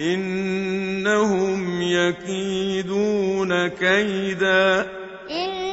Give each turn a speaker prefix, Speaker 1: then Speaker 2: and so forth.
Speaker 1: إنهم يكيدون كيدا.
Speaker 2: إن